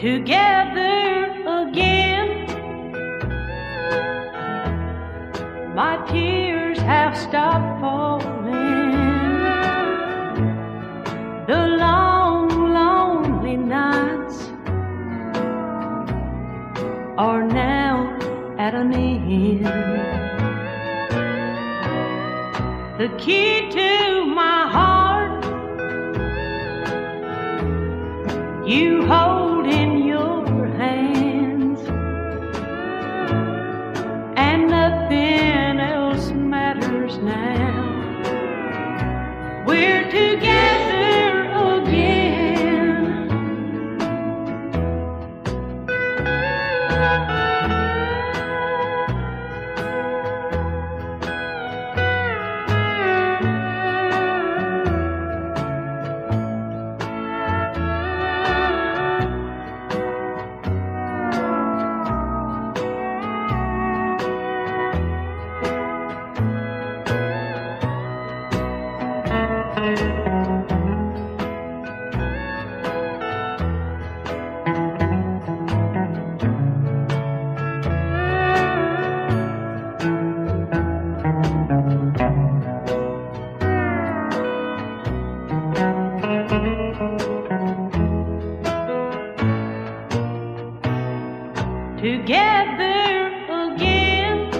together again. My tears have stopped falling. The long, lonely nights are now at an end. The key to my heart you hold now. We're together together again.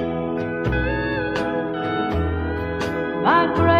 My brother.